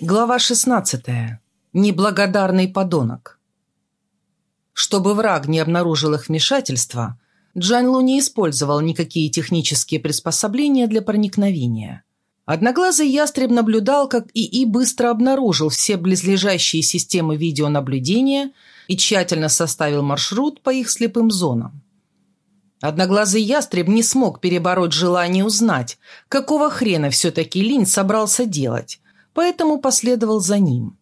Глава 16. Неблагодарный подонок. Чтобы враг не обнаружил их вмешательства, Джан Лу не использовал никакие технические приспособления для проникновения. Одноглазый ястреб наблюдал, как ИИ быстро обнаружил все близлежащие системы видеонаблюдения и тщательно составил маршрут по их слепым зонам. Одноглазый ястреб не смог перебороть желание узнать, какого хрена все-таки Линь собрался делать, поэтому последовал за ним.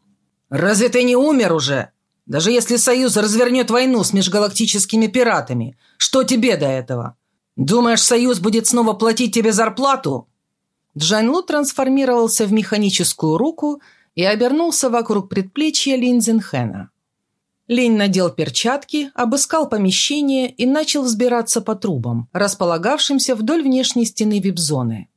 «Разве ты не умер уже? Даже если Союз развернет войну с межгалактическими пиратами, что тебе до этого? Думаешь, Союз будет снова платить тебе зарплату?» Джанлу трансформировался в механическую руку и обернулся вокруг предплечья Линзенхена. Линь надел перчатки, обыскал помещение и начал взбираться по трубам, располагавшимся вдоль внешней стены вип-зоны.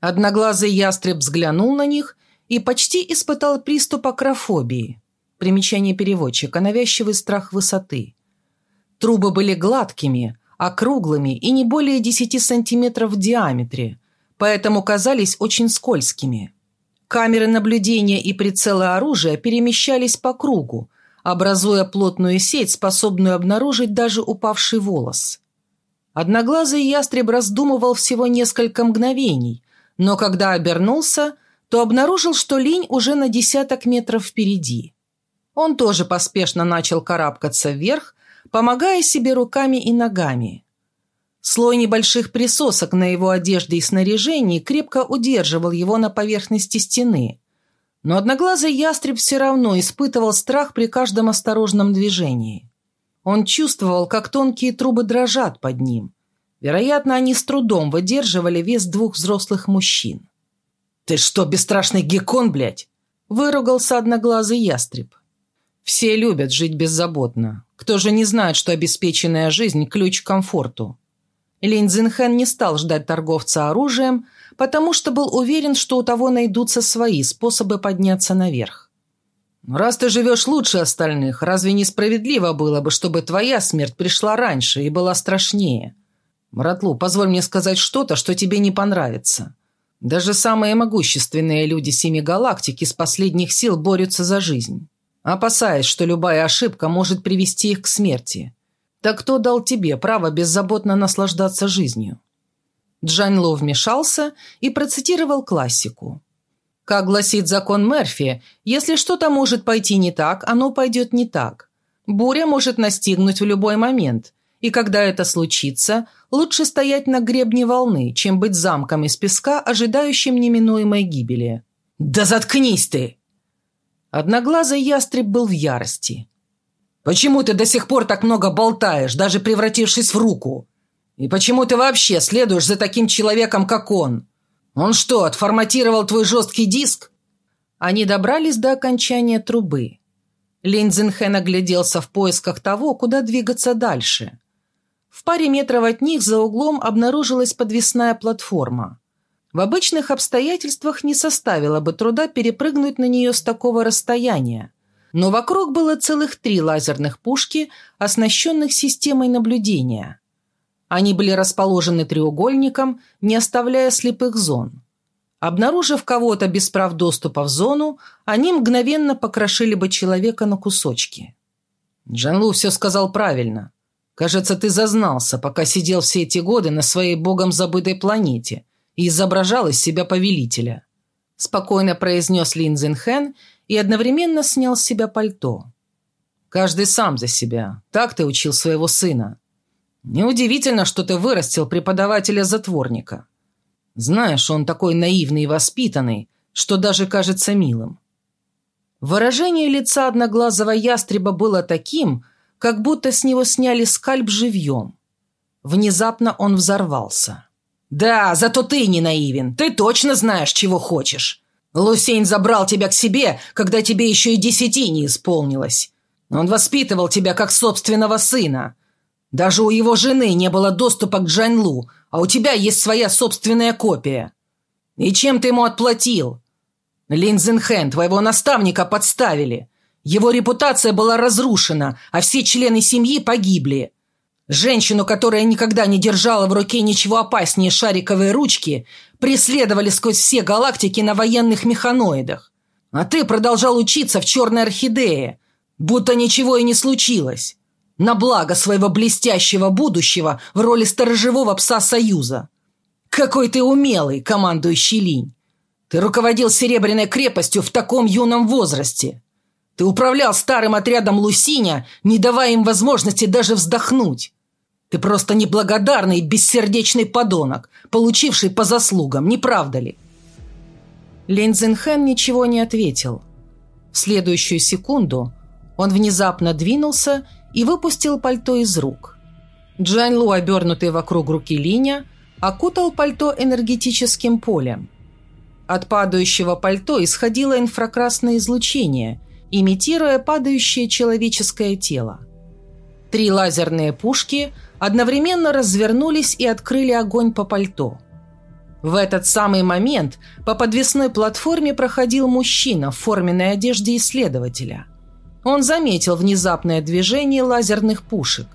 Одноглазый ястреб взглянул на них и почти испытал приступ акрофобии. Примечание переводчика, навязчивый страх высоты. Трубы были гладкими, округлыми и не более 10 сантиметров в диаметре, поэтому казались очень скользкими. Камеры наблюдения и прицелы оружия перемещались по кругу, образуя плотную сеть, способную обнаружить даже упавший волос. Одноглазый ястреб раздумывал всего несколько мгновений, но когда обернулся – то обнаружил, что линь уже на десяток метров впереди. Он тоже поспешно начал карабкаться вверх, помогая себе руками и ногами. Слой небольших присосок на его одежде и снаряжении крепко удерживал его на поверхности стены. Но одноглазый ястреб все равно испытывал страх при каждом осторожном движении. Он чувствовал, как тонкие трубы дрожат под ним. Вероятно, они с трудом выдерживали вес двух взрослых мужчин. «Ты что, бесстрашный геккон, блядь?» – выругался одноглазый ястреб. Все любят жить беззаботно. Кто же не знает, что обеспеченная жизнь – ключ к комфорту? Линь Цзинхэн не стал ждать торговца оружием, потому что был уверен, что у того найдутся свои способы подняться наверх. «Раз ты живешь лучше остальных, разве несправедливо было бы, чтобы твоя смерть пришла раньше и была страшнее? Братлу, позволь мне сказать что-то, что тебе не понравится. Даже самые могущественные люди Семи Галактик из последних сил борются за жизнь, опасаясь, что любая ошибка может привести их к смерти. Так кто дал тебе право беззаботно наслаждаться жизнью? Джань Ло вмешался и процитировал классику. Как гласит закон Мерфи, если что-то может пойти не так, оно пойдет не так. Буря может настигнуть в любой момент, и когда это случится, лучше стоять на гребне волны, чем быть замком из песка, ожидающим неминуемой гибели. «Да заткнись ты!» Одноглазый ястреб был в ярости. «Почему ты до сих пор так много болтаешь, даже превратившись в руку? И почему ты вообще следуешь за таким человеком, как он? Он что, отформатировал твой жесткий диск?» Они добрались до окончания трубы. Линдзенхен огляделся в поисках того, куда двигаться дальше. В паре метров от них за углом обнаружилась подвесная платформа. В обычных обстоятельствах не составило бы труда перепрыгнуть на нее с такого расстояния. Но вокруг было целых три лазерных пушки, оснащенных системой наблюдения. Они были расположены треугольником, не оставляя слепых зон. Обнаружив кого-то без прав доступа в зону, они мгновенно покрошили бы человека на кусочки. Джанлу все сказал правильно. Кажется, ты зазнался, пока сидел все эти годы на своей богом забытой планете и изображал из себя повелителя. Спокойно произнес Лин Цзинхэн и одновременно снял с себя пальто. Каждый сам за себя. Так ты учил своего сына. Неудивительно, что ты вырастил преподавателя-затворника. Знаешь, он такой наивный и воспитанный, что даже кажется милым. Выражение лица одноглазого ястреба было таким – как будто с него сняли скальп живьем. Внезапно он взорвался. «Да, зато ты не наивен. Ты точно знаешь, чего хочешь. Лусейн забрал тебя к себе, когда тебе еще и десяти не исполнилось. Он воспитывал тебя как собственного сына. Даже у его жены не было доступа к Джанлу, а у тебя есть своя собственная копия. И чем ты ему отплатил? Линзенхэн, твоего наставника, подставили. Его репутация была разрушена, а все члены семьи погибли. Женщину, которая никогда не держала в руке ничего опаснее шариковой ручки, преследовали сквозь все галактики на военных механоидах. А ты продолжал учиться в «Черной орхидее», будто ничего и не случилось. На благо своего блестящего будущего в роли сторожевого пса Союза. Какой ты умелый, командующий Линь. Ты руководил Серебряной крепостью в таком юном возрасте. Ты управлял старым отрядом Лусиня, не давая им возможности даже вздохнуть. Ты просто неблагодарный бессердечный подонок, получивший по заслугам, не правда ли?» Лин ничего не ответил. В следующую секунду он внезапно двинулся и выпустил пальто из рук. Джань Лу, обернутый вокруг руки Линя, окутал пальто энергетическим полем. От падающего пальто исходило инфракрасное излучение, имитируя падающее человеческое тело. Три лазерные пушки – одновременно развернулись и открыли огонь по пальто. В этот самый момент по подвесной платформе проходил мужчина в форменной одежде исследователя. Он заметил внезапное движение лазерных пушек.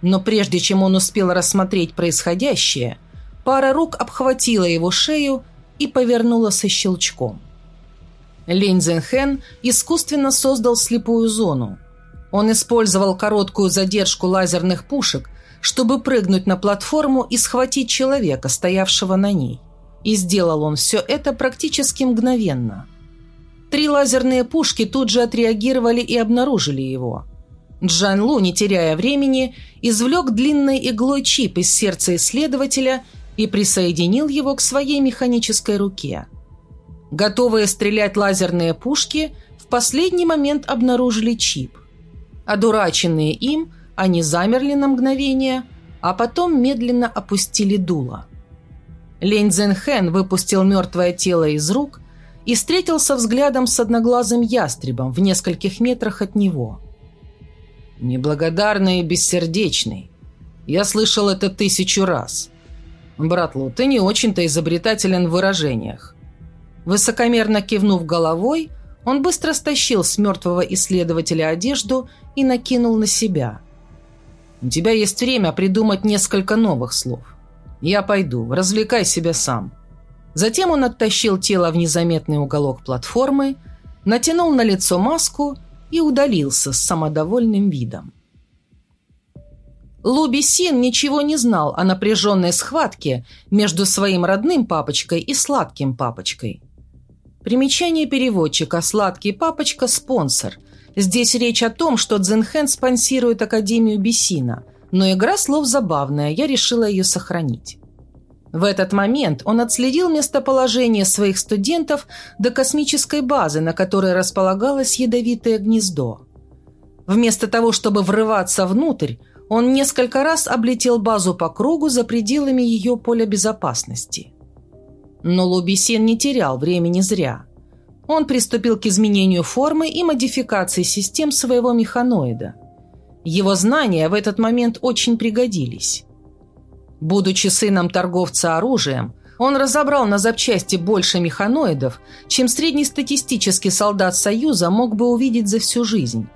Но прежде чем он успел рассмотреть происходящее, пара рук обхватила его шею и повернула со щелчком. Линь Цзэнхэн искусственно создал слепую зону. Он использовал короткую задержку лазерных пушек, чтобы прыгнуть на платформу и схватить человека, стоявшего на ней. И сделал он все это практически мгновенно. Три лазерные пушки тут же отреагировали и обнаружили его. Джан Лу, не теряя времени, извлек длинной иглой чип из сердца исследователя и присоединил его к своей механической руке. Готовые стрелять лазерные пушки в последний момент обнаружили чип. Одураченные им – они замерли на мгновение, а потом медленно опустили дуло. Лень Цзэнхэн выпустил мертвое тело из рук и встретился взглядом с одноглазым ястребом в нескольких метрах от него. «Неблагодарный и бессердечный. Я слышал это тысячу раз. Брат Лу, ты не очень-то изобретателен в выражениях». Высокомерно кивнув головой, он быстро стащил с мертвого исследователя одежду и накинул на себя – у тебя есть время придумать несколько новых слов. Я пойду, развлекай себя сам». Затем он оттащил тело в незаметный уголок платформы, натянул на лицо маску и удалился с самодовольным видом. Луби Син ничего не знал о напряженной схватке между своим родным папочкой и сладким папочкой. Примечание переводчика «Сладкий папочка» – спонсор – Здесь речь о том, что Цзинхэн спонсирует Академию Бесина, но игра слов забавная, я решила ее сохранить. В этот момент он отследил местоположение своих студентов до космической базы, на которой располагалось ядовитое гнездо. Вместо того, чтобы врываться внутрь, он несколько раз облетел базу по кругу за пределами ее поля безопасности. Но Лубисен не терял времени зря – он приступил к изменению формы и модификации систем своего механоида. Его знания в этот момент очень пригодились. Будучи сыном торговца оружием, он разобрал на запчасти больше механоидов, чем среднестатистический солдат Союза мог бы увидеть за всю жизнь.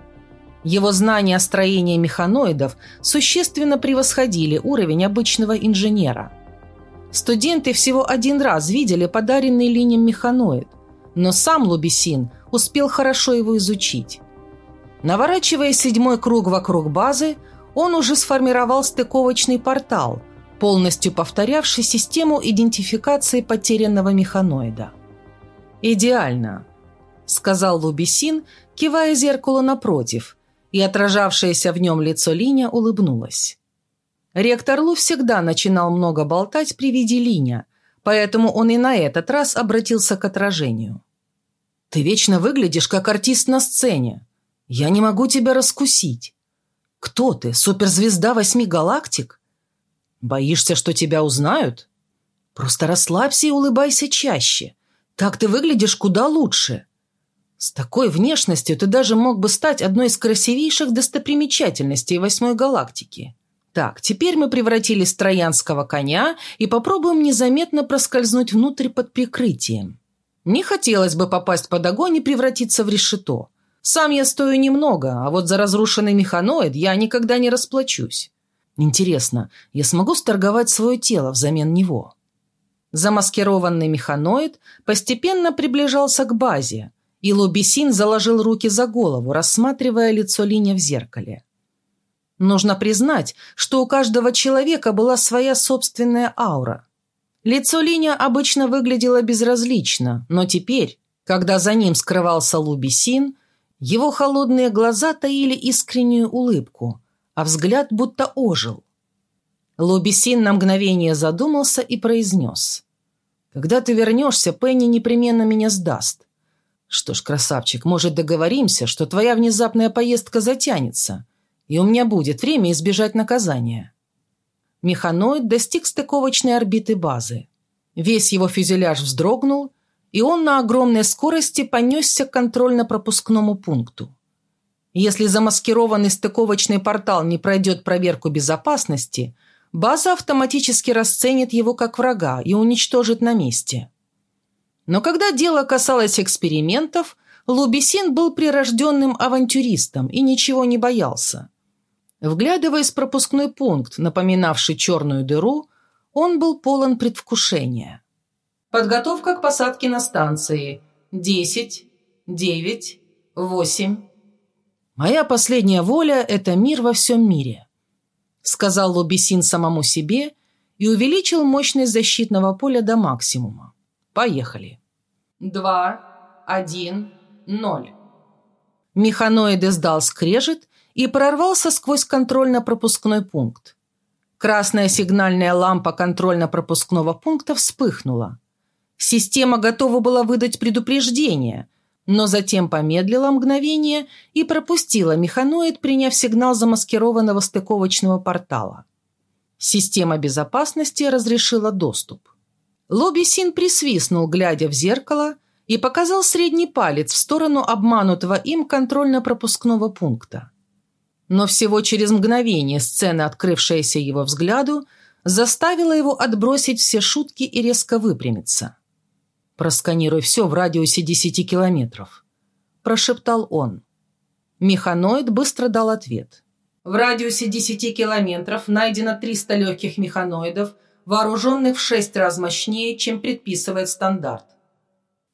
Его знания о строении механоидов существенно превосходили уровень обычного инженера. Студенты всего один раз видели подаренный линием механоид, но сам Лубисин успел хорошо его изучить. Наворачивая седьмой круг вокруг базы, он уже сформировал стыковочный портал, полностью повторявший систему идентификации потерянного механоида. «Идеально», — сказал Лубисин, кивая зеркалу напротив, и отражавшееся в нем лицо Линя улыбнулась. Ректор Лу всегда начинал много болтать при виде Линя, поэтому он и на этот раз обратился к отражению. Ты вечно выглядишь как артист на сцене. Я не могу тебя раскусить. Кто ты, суперзвезда восьми галактик? Боишься, что тебя узнают? Просто расслабься и улыбайся чаще. Так ты выглядишь куда лучше. С такой внешностью ты даже мог бы стать одной из красивейших достопримечательностей восьмой галактики. Так, теперь мы превратились в троянского коня и попробуем незаметно проскользнуть внутрь под прикрытием. Не хотелось бы попасть под огонь и превратиться в решето. Сам я стою немного, а вот за разрушенный механоид я никогда не расплачусь. Интересно, я смогу сторговать свое тело взамен него? Замаскированный механоид постепенно приближался к базе, и Лобесин заложил руки за голову, рассматривая лицо Линя в зеркале. Нужно признать, что у каждого человека была своя собственная аура. Лицо Линя обычно выглядело безразлично, но теперь, когда за ним скрывался Лубисин, его холодные глаза таили искреннюю улыбку, а взгляд будто ожил. Лубисин на мгновение задумался и произнес. «Когда ты вернешься, Пенни непременно меня сдаст. Что ж, красавчик, может, договоримся, что твоя внезапная поездка затянется, и у меня будет время избежать наказания. Механоид достиг стыковочной орбиты базы. Весь его фюзеляж вздрогнул, и он на огромной скорости понесся к контрольно-пропускному пункту. Если замаскированный стыковочный портал не пройдет проверку безопасности, база автоматически расценит его как врага и уничтожит на месте. Но когда дело касалось экспериментов, Лубисин был прирожденным авантюристом и ничего не боялся. Вглядываясь в пропускной пункт, напоминавший черную дыру, он был полон предвкушения. Подготовка к посадке на станции. Десять, девять, восемь. «Моя последняя воля – это мир во всем мире», – сказал Лобесин самому себе и увеличил мощность защитного поля до максимума. «Поехали». «Два, один, ноль». Механоид издал скрежет и прорвался сквозь контрольно-пропускной пункт. Красная сигнальная лампа контрольно-пропускного пункта вспыхнула. Система готова была выдать предупреждение, но затем помедлила мгновение и пропустила механоид, приняв сигнал замаскированного стыковочного портала. Система безопасности разрешила доступ. Лобби присвистнул, глядя в зеркало, и показал средний палец в сторону обманутого им контрольно-пропускного пункта. Но всего через мгновение сцена, открывшаяся его взгляду, заставила его отбросить все шутки и резко выпрямиться. «Просканируй все в радиусе десяти километров», – прошептал он. Механоид быстро дал ответ. «В радиусе десяти километров найдено 300 легких механоидов, вооруженных в шесть раз мощнее, чем предписывает стандарт».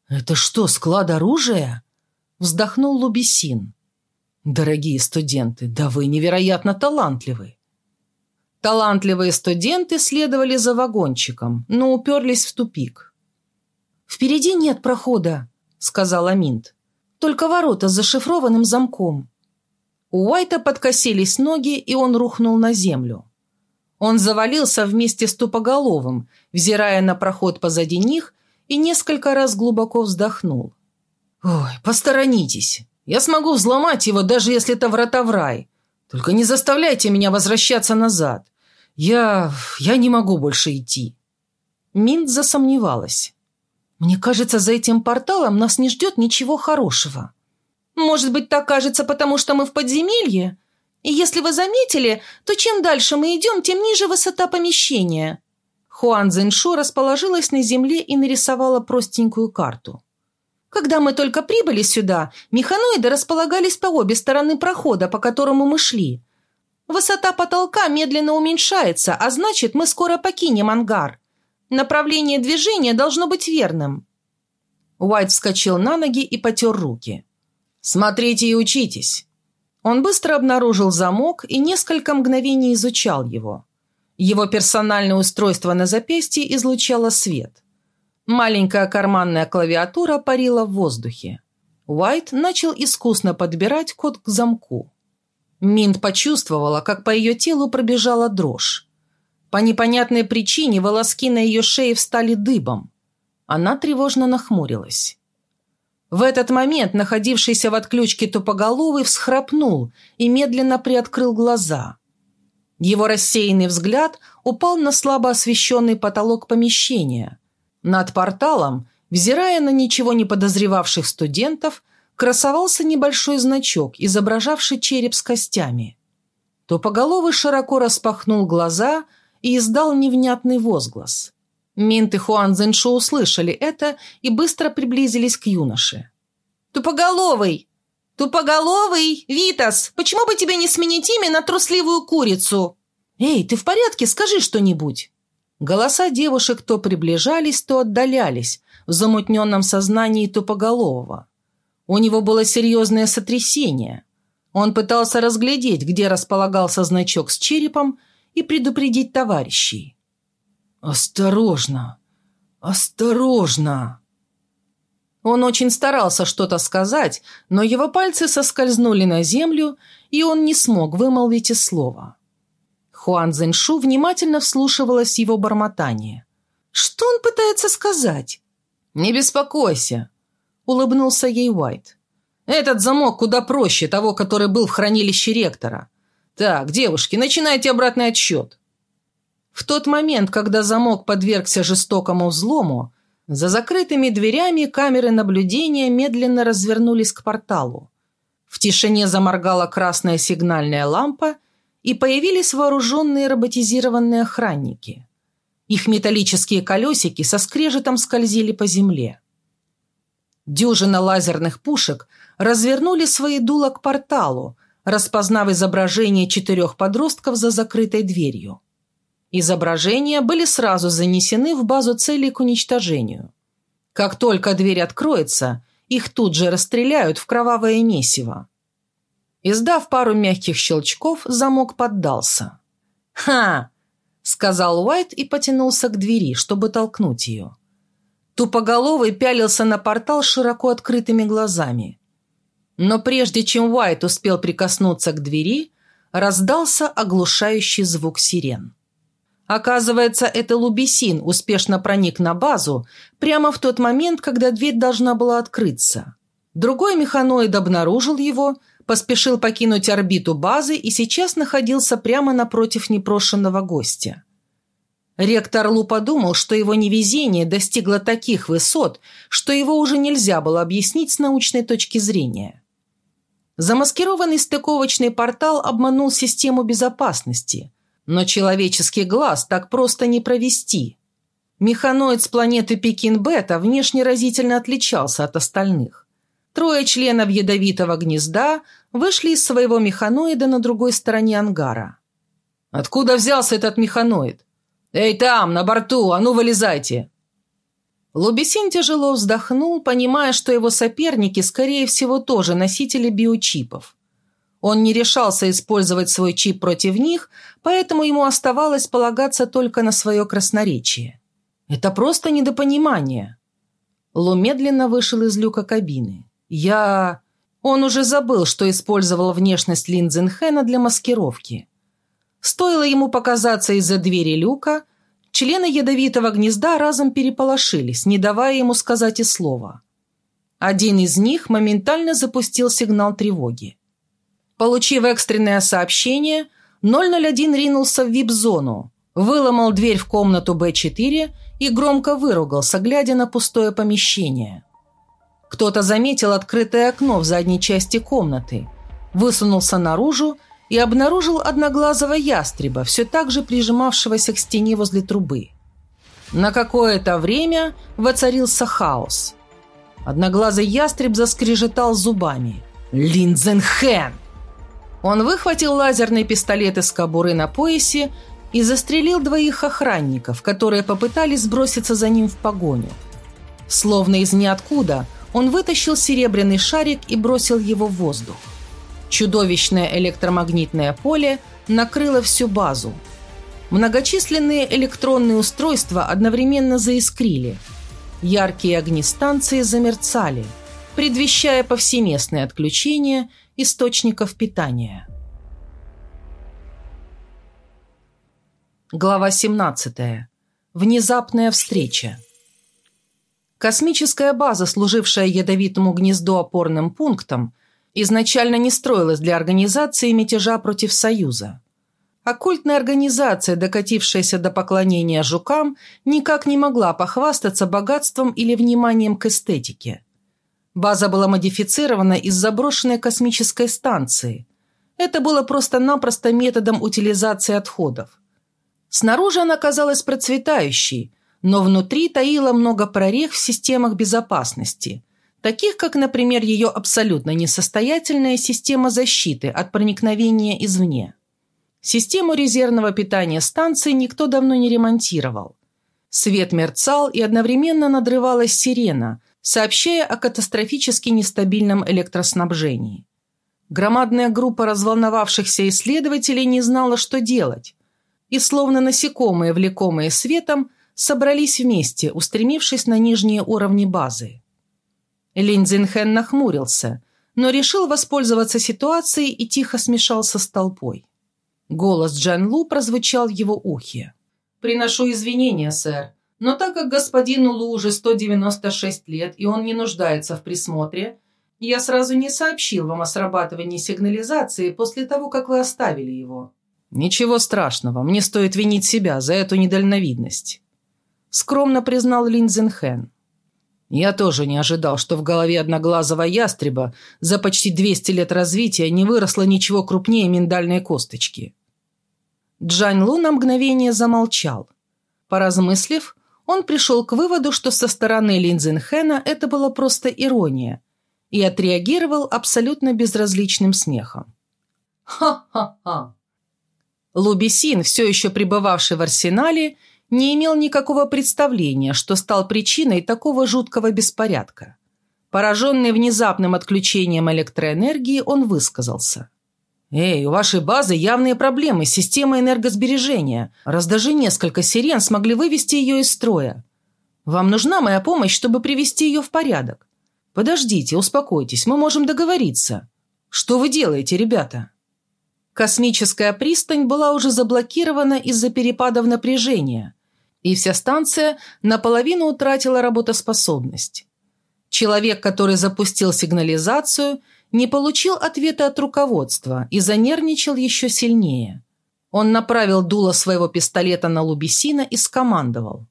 «Это что, склад оружия?» – вздохнул Лубисин. Дорогие студенты, да вы невероятно талантливы. Талантливые студенты следовали за вагончиком, но уперлись в тупик. «Впереди нет прохода», — сказала Минт. «Только ворота с зашифрованным замком». У Уайта подкосились ноги, и он рухнул на землю. Он завалился вместе с тупоголовым, взирая на проход позади них, и несколько раз глубоко вздохнул. «Ой, посторонитесь!» Я смогу взломать его, даже если это врата в рай. Только не заставляйте меня возвращаться назад. Я... я не могу больше идти». Минт засомневалась. «Мне кажется, за этим порталом нас не ждет ничего хорошего. Может быть, так кажется, потому что мы в подземелье? И если вы заметили, то чем дальше мы идем, тем ниже высота помещения». Хуан Цзиньшу расположилась на земле и нарисовала простенькую карту. Когда мы только прибыли сюда, механоиды располагались по обе стороны прохода, по которому мы шли. Высота потолка медленно уменьшается, а значит, мы скоро покинем ангар. Направление движения должно быть верным». Уайт вскочил на ноги и потер руки. «Смотрите и учитесь». Он быстро обнаружил замок и несколько мгновений изучал его. Его персональное устройство на запястье излучало свет. Маленькая карманная клавиатура парила в воздухе. Уайт начал искусно подбирать код к замку. Минт почувствовала, как по ее телу пробежала дрожь. По непонятной причине волоски на ее шее встали дыбом. Она тревожно нахмурилась. В этот момент находившийся в отключке тупоголовый всхрапнул и медленно приоткрыл глаза. Его рассеянный взгляд упал на слабо освещенный потолок помещения – над порталом, взирая на ничего не подозревавших студентов, красовался небольшой значок, изображавший череп с костями. Тупоголовый широко распахнул глаза и издал невнятный возглас. Минт и Хуан Зеншу услышали это и быстро приблизились к юноше. «Тупоголовый! Тупоголовый! Витас! Почему бы тебе не сменить имя на трусливую курицу?» «Эй, ты в порядке? Скажи что-нибудь!» Голоса девушек то приближались, то отдалялись в замутненном сознании тупоголового. У него было серьезное сотрясение. Он пытался разглядеть, где располагался значок с черепом, и предупредить товарищей. «Осторожно! Осторожно!» Он очень старался что-то сказать, но его пальцы соскользнули на землю, и он не смог вымолвить и слова. Хуан Зэньшу внимательно вслушивалась в его бормотание. «Что он пытается сказать?» «Не беспокойся», — улыбнулся ей Уайт. «Этот замок куда проще того, который был в хранилище ректора. Так, девушки, начинайте обратный отсчет». В тот момент, когда замок подвергся жестокому взлому, за закрытыми дверями камеры наблюдения медленно развернулись к порталу. В тишине заморгала красная сигнальная лампа, и появились вооруженные роботизированные охранники. Их металлические колесики со скрежетом скользили по земле. Дюжина лазерных пушек развернули свои дула к порталу, распознав изображение четырех подростков за закрытой дверью. Изображения были сразу занесены в базу целей к уничтожению. Как только дверь откроется, их тут же расстреляют в кровавое месиво. Издав пару мягких щелчков, замок поддался. «Ха!» — сказал Уайт и потянулся к двери, чтобы толкнуть ее. Тупоголовый пялился на портал широко открытыми глазами. Но прежде чем Уайт успел прикоснуться к двери, раздался оглушающий звук сирен. Оказывается, это Лубисин успешно проник на базу прямо в тот момент, когда дверь должна была открыться. Другой механоид обнаружил его, поспешил покинуть орбиту базы и сейчас находился прямо напротив непрошенного гостя. Ректор Лу подумал, что его невезение достигло таких высот, что его уже нельзя было объяснить с научной точки зрения. Замаскированный стыковочный портал обманул систему безопасности – но человеческий глаз так просто не провести. Механоид с планеты Пекин-Бета внешне разительно отличался от остальных. Трое членов ядовитого гнезда вышли из своего механоида на другой стороне ангара. «Откуда взялся этот механоид? Эй, там, на борту, а ну вылезайте!» Лубисин тяжело вздохнул, понимая, что его соперники, скорее всего, тоже носители биочипов. Он не решался использовать свой чип против них, поэтому ему оставалось полагаться только на свое красноречие. Это просто недопонимание. Лу медленно вышел из люка кабины. Я... Он уже забыл, что использовал внешность Линдзенхена для маскировки. Стоило ему показаться из-за двери люка, члены ядовитого гнезда разом переполошились, не давая ему сказать и слова. Один из них моментально запустил сигнал тревоги. Получив экстренное сообщение, 001 ринулся в вип-зону, выломал дверь в комнату Б4 и громко выругался, глядя на пустое помещение. Кто-то заметил открытое окно в задней части комнаты, высунулся наружу и обнаружил одноглазого ястреба, все так же прижимавшегося к стене возле трубы. На какое-то время воцарился хаос. Одноглазый ястреб заскрежетал зубами. «Линдзенхен!» Он выхватил лазерный пистолет из кобуры на поясе и застрелил двоих охранников, которые попытались сброситься за ним в погоню. Словно из ниоткуда он вытащил серебряный шарик и бросил его в воздух. Чудовищное электромагнитное поле накрыло всю базу. Многочисленные электронные устройства одновременно заискрили. Яркие огни станции замерцали, предвещая повсеместное отключение – источников питания. Глава 17. Внезапная встреча. Космическая база, служившая ядовитому гнезду опорным пунктом, изначально не строилась для организации мятежа против Союза. Оккультная организация, докатившаяся до поклонения жукам, никак не могла похвастаться богатством или вниманием к эстетике – База была модифицирована из заброшенной космической станции. Это было просто-напросто методом утилизации отходов. Снаружи она казалась процветающей, но внутри таила много прорех в системах безопасности, таких как, например, ее абсолютно несостоятельная система защиты от проникновения извне. Систему резервного питания станции никто давно не ремонтировал. Свет мерцал и одновременно надрывалась сирена – сообщая о катастрофически нестабильном электроснабжении. Громадная группа разволновавшихся исследователей не знала, что делать, и, словно насекомые, влекомые светом, собрались вместе, устремившись на нижние уровни базы. Линь Цзинхэн нахмурился, но решил воспользоваться ситуацией и тихо смешался с толпой. Голос Джан Лу прозвучал в его ухе. «Приношу извинения, сэр, но так как господину Лу уже 196 лет, и он не нуждается в присмотре, я сразу не сообщил вам о срабатывании сигнализации после того, как вы оставили его». «Ничего страшного, мне стоит винить себя за эту недальновидность», — скромно признал Лин Цзинхэн. Я тоже не ожидал, что в голове одноглазого ястреба за почти 200 лет развития не выросло ничего крупнее миндальной косточки. Джань Лу на мгновение замолчал. Поразмыслив, он пришел к выводу, что со стороны Лин Цзинхэна это была просто ирония, и отреагировал абсолютно безразличным смехом. «Ха-ха-ха!» Лубисин, все еще пребывавший в арсенале, не имел никакого представления, что стал причиной такого жуткого беспорядка. Пораженный внезапным отключением электроэнергии, он высказался. «Эй, у вашей базы явные проблемы с системой энергосбережения, раз даже несколько сирен смогли вывести ее из строя. Вам нужна моя помощь, чтобы привести ее в порядок. Подождите, успокойтесь, мы можем договориться. Что вы делаете, ребята?» Космическая пристань была уже заблокирована из-за перепадов напряжения – и вся станция наполовину утратила работоспособность. Человек, который запустил сигнализацию, не получил ответа от руководства и занервничал еще сильнее. Он направил дуло своего пистолета на Лубисина и скомандовал.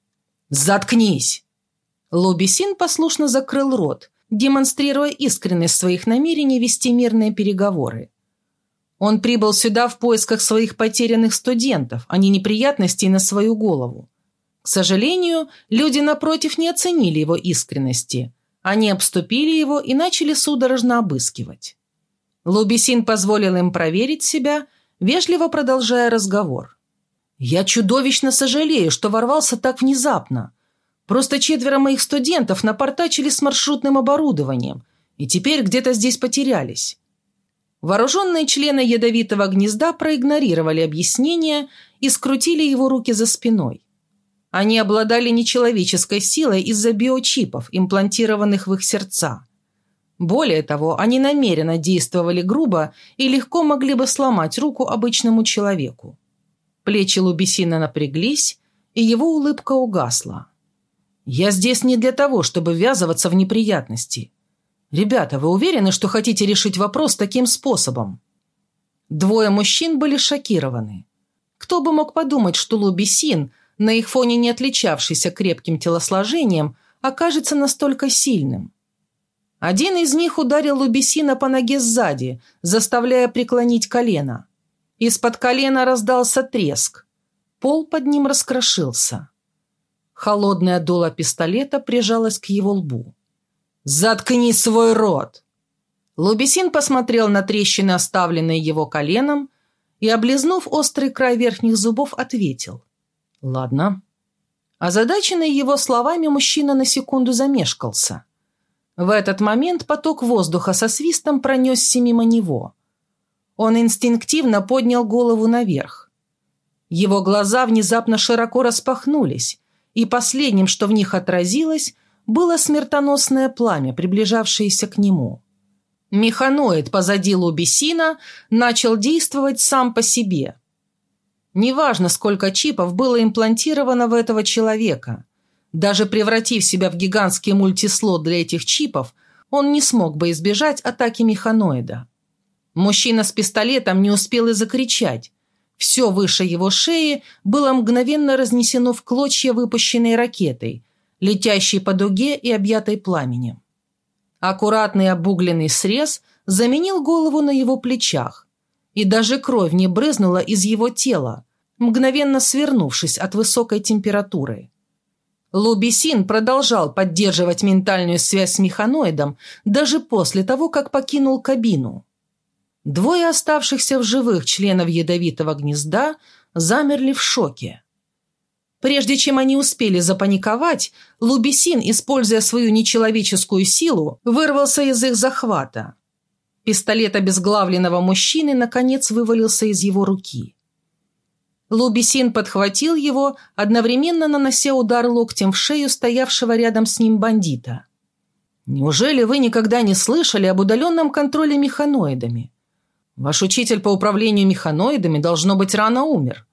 «Заткнись!» Лубисин послушно закрыл рот, демонстрируя искренность своих намерений вести мирные переговоры. Он прибыл сюда в поисках своих потерянных студентов, а не неприятностей на свою голову. К сожалению, люди напротив не оценили его искренности. Они обступили его и начали судорожно обыскивать. Лубисин позволил им проверить себя, вежливо продолжая разговор. «Я чудовищно сожалею, что ворвался так внезапно. Просто четверо моих студентов напортачили с маршрутным оборудованием и теперь где-то здесь потерялись». Вооруженные члены ядовитого гнезда проигнорировали объяснения и скрутили его руки за спиной. Они обладали нечеловеческой силой из-за биочипов, имплантированных в их сердца. Более того, они намеренно действовали грубо и легко могли бы сломать руку обычному человеку. Плечи Лубисина напряглись, и его улыбка угасла. «Я здесь не для того, чтобы ввязываться в неприятности. Ребята, вы уверены, что хотите решить вопрос таким способом?» Двое мужчин были шокированы. Кто бы мог подумать, что Лубисин на их фоне не отличавшийся крепким телосложением, окажется настолько сильным. Один из них ударил Лубесина по ноге сзади, заставляя преклонить колено. Из-под колена раздался треск. Пол под ним раскрошился. Холодное дуло пистолета прижалось к его лбу. «Заткни свой рот!» Лубесин посмотрел на трещины, оставленные его коленом, и, облизнув острый край верхних зубов, ответил. «Ладно». Озадаченный его словами, мужчина на секунду замешкался. В этот момент поток воздуха со свистом пронесся мимо него. Он инстинктивно поднял голову наверх. Его глаза внезапно широко распахнулись, и последним, что в них отразилось, было смертоносное пламя, приближавшееся к нему. Механоид позади Лубисина начал действовать сам по себе – Неважно, сколько чипов было имплантировано в этого человека. Даже превратив себя в гигантский мультислот для этих чипов, он не смог бы избежать атаки механоида. Мужчина с пистолетом не успел и закричать. Все выше его шеи было мгновенно разнесено в клочья выпущенной ракетой, летящей по дуге и объятой пламенем. Аккуратный обугленный срез заменил голову на его плечах, и даже кровь не брызнула из его тела, мгновенно свернувшись от высокой температуры. Лубисин продолжал поддерживать ментальную связь с механоидом даже после того, как покинул кабину. Двое оставшихся в живых членов ядовитого гнезда замерли в шоке. Прежде чем они успели запаниковать, Лубисин, используя свою нечеловеческую силу, вырвался из их захвата. Пистолет обезглавленного мужчины, наконец, вывалился из его руки. Лубисин подхватил его, одновременно нанося удар локтем в шею стоявшего рядом с ним бандита. «Неужели вы никогда не слышали об удаленном контроле механоидами? Ваш учитель по управлению механоидами, должно быть, рано умер».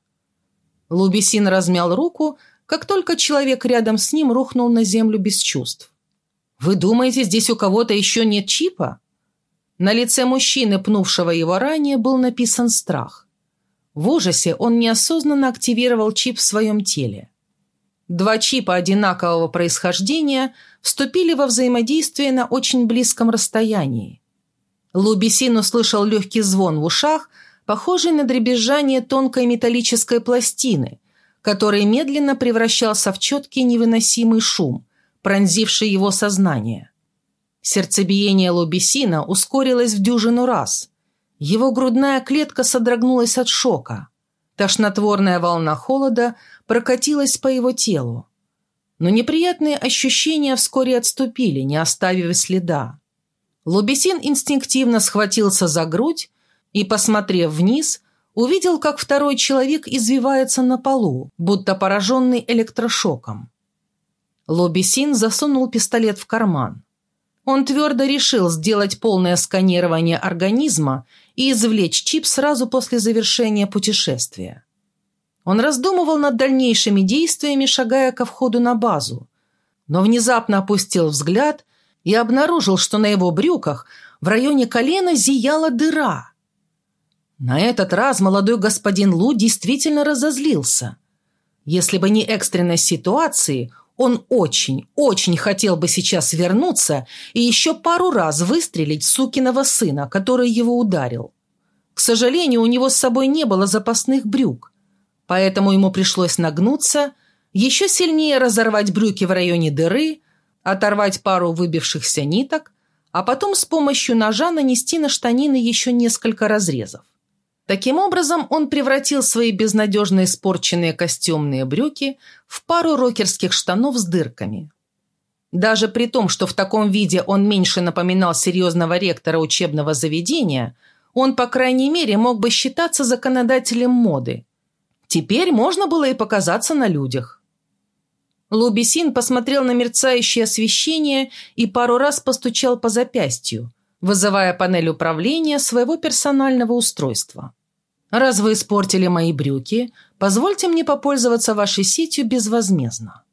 Лубисин размял руку, как только человек рядом с ним рухнул на землю без чувств. «Вы думаете, здесь у кого-то еще нет чипа?» На лице мужчины, пнувшего его ранее, был написан страх. В ужасе он неосознанно активировал чип в своем теле. Два чипа одинакового происхождения вступили во взаимодействие на очень близком расстоянии. Лубисин услышал легкий звон в ушах – похожий на дребезжание тонкой металлической пластины, который медленно превращался в четкий невыносимый шум, пронзивший его сознание. Сердцебиение Лобесина ускорилось в дюжину раз. Его грудная клетка содрогнулась от шока. Тошнотворная волна холода прокатилась по его телу. Но неприятные ощущения вскоре отступили, не оставив следа. Лобесин инстинктивно схватился за грудь и, посмотрев вниз, увидел, как второй человек извивается на полу, будто пораженный электрошоком. Лобисин засунул пистолет в карман. Он твердо решил сделать полное сканирование организма и извлечь чип сразу после завершения путешествия. Он раздумывал над дальнейшими действиями, шагая ко входу на базу, но внезапно опустил взгляд и обнаружил, что на его брюках в районе колена зияла дыра. На этот раз молодой господин Лу действительно разозлился. Если бы не экстренность ситуации, он очень, очень хотел бы сейчас вернуться и еще пару раз выстрелить сукиного сына, который его ударил. К сожалению, у него с собой не было запасных брюк, поэтому ему пришлось нагнуться, еще сильнее разорвать брюки в районе дыры, оторвать пару выбившихся ниток, а потом с помощью ножа нанести на штанины еще несколько разрезов. Таким образом, он превратил свои безнадежно испорченные костюмные брюки в пару рокерских штанов с дырками. Даже при том, что в таком виде он меньше напоминал серьезного ректора учебного заведения, он, по крайней мере, мог бы считаться законодателем моды. Теперь можно было и показаться на людях. Лубисин посмотрел на мерцающее освещение и пару раз постучал по запястью, вызывая панель управления своего персонального устройства. Раз вы испортили мои брюки, позвольте мне попользоваться вашей сетью безвозмездно.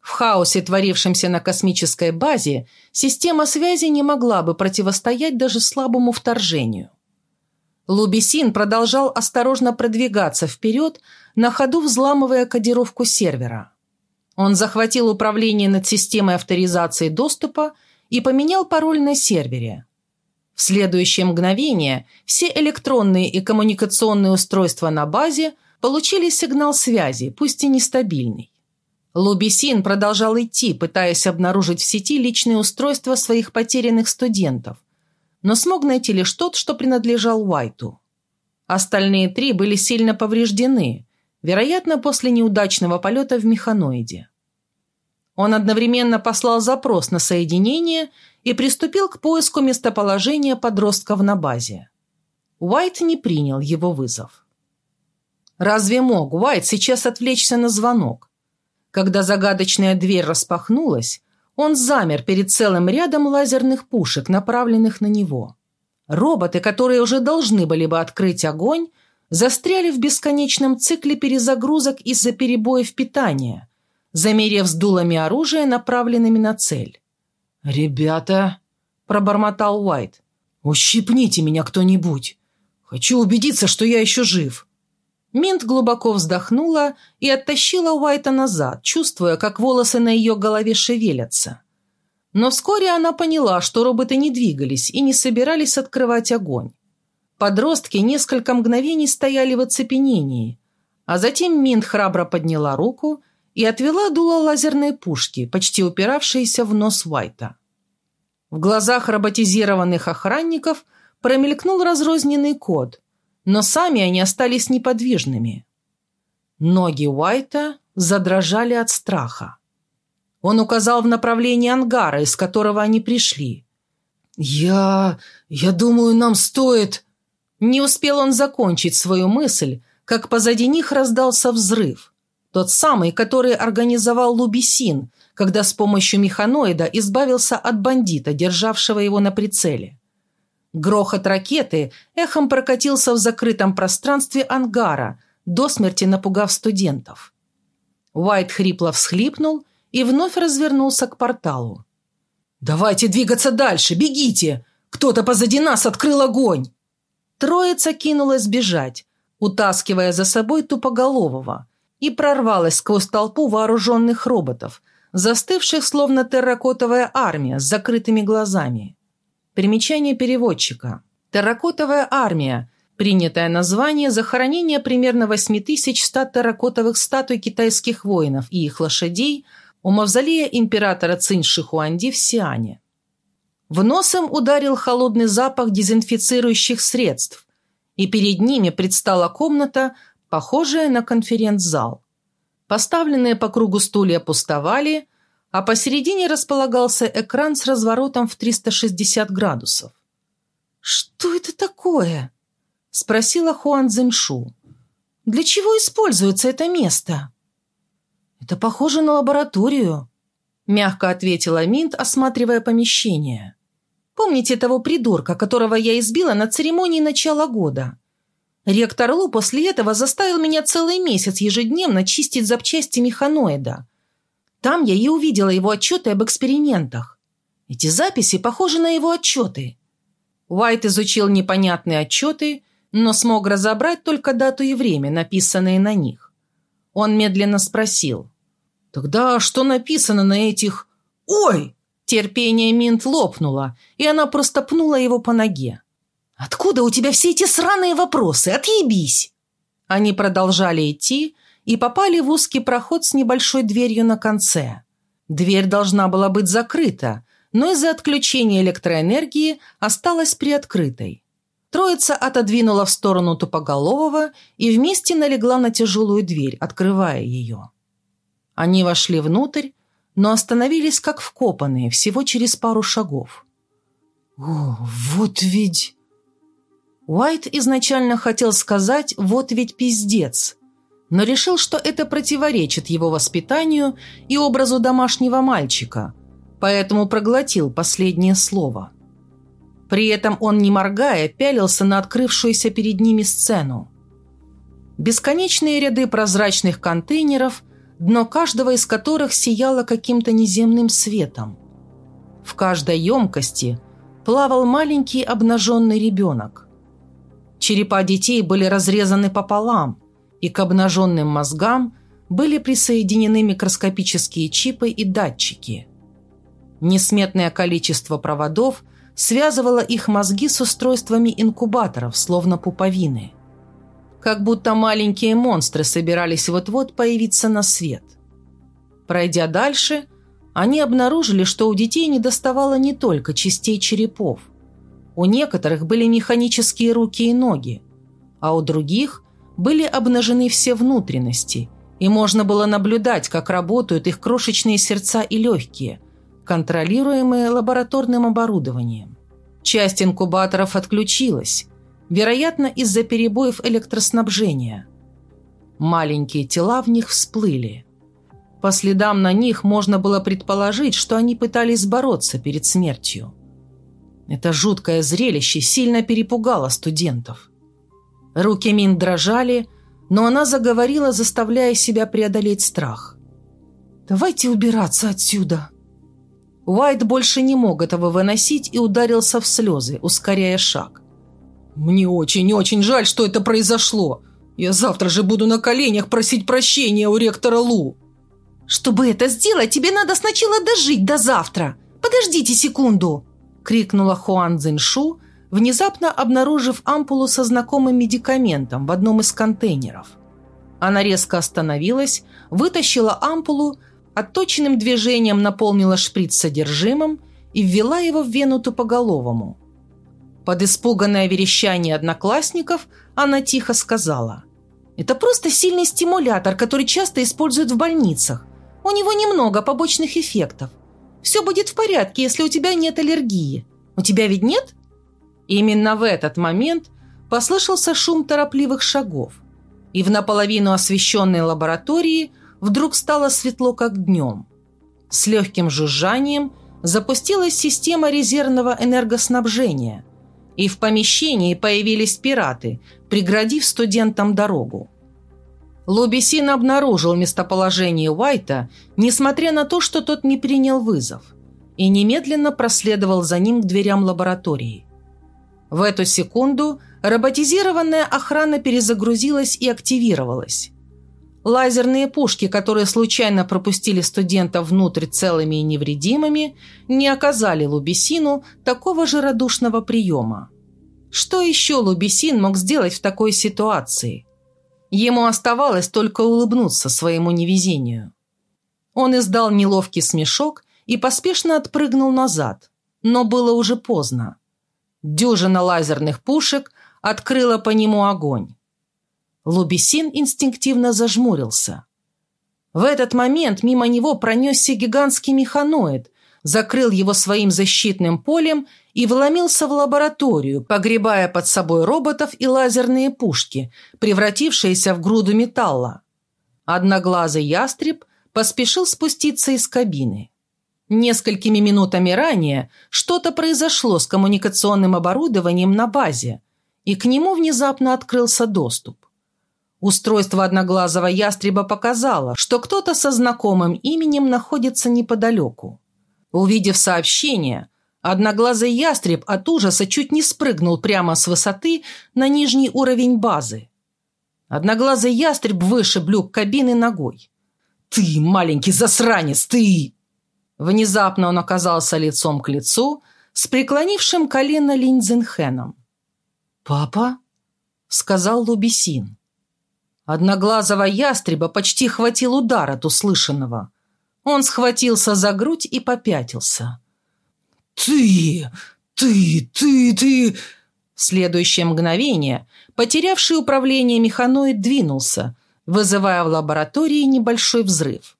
В хаосе, творившемся на космической базе, система связи не могла бы противостоять даже слабому вторжению. Лубисин продолжал осторожно продвигаться вперед, на ходу взламывая кодировку сервера. Он захватил управление над системой авторизации доступа и поменял пароль на сервере. В следующее мгновение все электронные и коммуникационные устройства на базе получили сигнал связи, пусть и нестабильный. Лубисин продолжал идти, пытаясь обнаружить в сети личные устройства своих потерянных студентов, но смог найти лишь тот, что принадлежал Уайту. Остальные три были сильно повреждены, вероятно, после неудачного полета в механоиде. Он одновременно послал запрос на соединение и приступил к поиску местоположения подростков на базе. Уайт не принял его вызов. Разве мог Уайт сейчас отвлечься на звонок? Когда загадочная дверь распахнулась, он замер перед целым рядом лазерных пушек, направленных на него. Роботы, которые уже должны были бы открыть огонь, застряли в бесконечном цикле перезагрузок из-за перебоев питания, замерев с дулами оружия, направленными на цель. «Ребята», – пробормотал Уайт, – «ущипните меня кто-нибудь. Хочу убедиться, что я еще жив». Минт глубоко вздохнула и оттащила Уайта назад, чувствуя, как волосы на ее голове шевелятся. Но вскоре она поняла, что роботы не двигались и не собирались открывать огонь. Подростки несколько мгновений стояли в оцепенении, а затем Минт храбро подняла руку и отвела дуло лазерной пушки, почти упиравшиеся в нос Уайта. В глазах роботизированных охранников промелькнул разрозненный код, но сами они остались неподвижными. Ноги Уайта задрожали от страха. Он указал в направлении ангара, из которого они пришли. «Я... я думаю, нам стоит...» Не успел он закончить свою мысль, как позади них раздался взрыв. Тот самый, который организовал Лубисин, когда с помощью механоида избавился от бандита, державшего его на прицеле. Грохот ракеты эхом прокатился в закрытом пространстве ангара, до смерти напугав студентов. Уайт хрипло всхлипнул и вновь развернулся к порталу. «Давайте двигаться дальше! Бегите! Кто-то позади нас открыл огонь!» Троица кинулась бежать, утаскивая за собой тупоголового, и прорвалась сквозь толпу вооруженных роботов, застывших словно терракотовая армия с закрытыми глазами. Примечание переводчика. Терракотовая армия – принятое название захоронения примерно 8100 терракотовых статуй китайских воинов и их лошадей – у мавзолея императора Цинь Шихуанди в Сиане. В нос им ударил холодный запах дезинфицирующих средств, и перед ними предстала комната, похожая на конференц-зал. Поставленные по кругу стулья пустовали, а посередине располагался экран с разворотом в 360 градусов. «Что это такое?» – спросила Хуан Цзиньшу. «Для чего используется это место?» «Это похоже на лабораторию», – мягко ответила Минт, осматривая помещение. «Помните того придурка, которого я избила на церемонии начала года? Ректор Лу после этого заставил меня целый месяц ежедневно чистить запчасти механоида. Там я и увидела его отчеты об экспериментах. Эти записи похожи на его отчеты». Уайт изучил непонятные отчеты, но смог разобрать только дату и время, написанные на них. Он медленно спросил. «Тогда что написано на этих...» «Ой!» Терпение Минт лопнуло, и она просто пнула его по ноге. «Откуда у тебя все эти сраные вопросы? Отъебись!» Они продолжали идти и попали в узкий проход с небольшой дверью на конце. Дверь должна была быть закрыта, но из-за отключения электроэнергии осталась приоткрытой. Троица отодвинула в сторону тупоголового и вместе налегла на тяжелую дверь, открывая ее. Они вошли внутрь, но остановились как вкопанные, всего через пару шагов. «О, вот ведь...» Уайт изначально хотел сказать «вот ведь пиздец», но решил, что это противоречит его воспитанию и образу домашнего мальчика, поэтому проглотил последнее слово. При этом он, не моргая, пялился на открывшуюся перед ними сцену. Бесконечные ряды прозрачных контейнеров, дно каждого из которых сияло каким-то неземным светом. В каждой емкости плавал маленький обнаженный ребенок. Черепа детей были разрезаны пополам, и к обнаженным мозгам были присоединены микроскопические чипы и датчики. Несметное количество проводов – связывала их мозги с устройствами инкубаторов, словно пуповины. Как будто маленькие монстры собирались вот-вот появиться на свет. Пройдя дальше, они обнаружили, что у детей недоставало не только частей черепов. У некоторых были механические руки и ноги, а у других были обнажены все внутренности, и можно было наблюдать, как работают их крошечные сердца и легкие – контролируемые лабораторным оборудованием. Часть инкубаторов отключилась, вероятно, из-за перебоев электроснабжения. Маленькие тела в них всплыли. По следам на них можно было предположить, что они пытались бороться перед смертью. Это жуткое зрелище сильно перепугало студентов. Руки Мин дрожали, но она заговорила, заставляя себя преодолеть страх. «Давайте убираться отсюда», Уайт больше не мог этого выносить и ударился в слезы, ускоряя шаг. «Мне очень-очень жаль, что это произошло. Я завтра же буду на коленях просить прощения у ректора Лу». «Чтобы это сделать, тебе надо сначала дожить до завтра. Подождите секунду!» – крикнула Хуан Цзиньшу, внезапно обнаружив ампулу со знакомым медикаментом в одном из контейнеров. Она резко остановилась, вытащила ампулу, отточенным движением наполнила шприц содержимым и ввела его в вену тупоголовому. Под испуганное верещание одноклассников она тихо сказала Это просто сильный стимулятор, который часто используют в больницах. У него немного побочных эффектов. Все будет в порядке, если у тебя нет аллергии. У тебя ведь нет?» Именно в этот момент послышался шум торопливых шагов, и в наполовину освещенной лаборатории вдруг стало светло, как днем. С легким жужжанием запустилась система резервного энергоснабжения, и в помещении появились пираты, преградив студентам дорогу. Лобесин обнаружил местоположение Уайта, несмотря на то, что тот не принял вызов, и немедленно проследовал за ним к дверям лаборатории. В эту секунду роботизированная охрана перезагрузилась и активировалась. Лазерные пушки, которые случайно пропустили студентов внутрь целыми и невредимыми, не оказали Лубесину такого же радушного приема. Что еще Лубесин мог сделать в такой ситуации? Ему оставалось только улыбнуться своему невезению. Он издал неловкий смешок и поспешно отпрыгнул назад, но было уже поздно. Дюжина лазерных пушек открыла по нему огонь. Лубесин инстинктивно зажмурился. В этот момент мимо него пронесся гигантский механоид, закрыл его своим защитным полем и вломился в лабораторию, погребая под собой роботов и лазерные пушки, превратившиеся в груду металла. Одноглазый ястреб поспешил спуститься из кабины. Несколькими минутами ранее что-то произошло с коммуникационным оборудованием на базе, и к нему внезапно открылся доступ. Устройство одноглазого ястреба показало, что кто-то со знакомым именем находится неподалеку. Увидев сообщение, одноглазый ястреб от ужаса чуть не спрыгнул прямо с высоты на нижний уровень базы. Одноглазый ястреб вышиб люк кабины ногой. «Ты, маленький засранец, ты!» Внезапно он оказался лицом к лицу с преклонившим колено Линдзенхеном. «Папа?» — сказал Лубисин. Одноглазого ястреба почти хватил удар от услышанного. Он схватился за грудь и попятился. «Ты! Ты! Ты! Ты!» В следующее мгновение потерявший управление механоид двинулся, вызывая в лаборатории небольшой взрыв.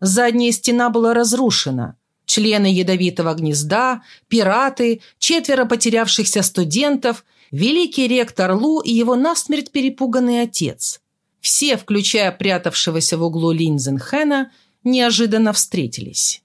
Задняя стена была разрушена. Члены ядовитого гнезда, пираты, четверо потерявшихся студентов, великий ректор Лу и его насмерть перепуганный отец. Все, включая прятавшегося в углу Линзенхена, неожиданно встретились.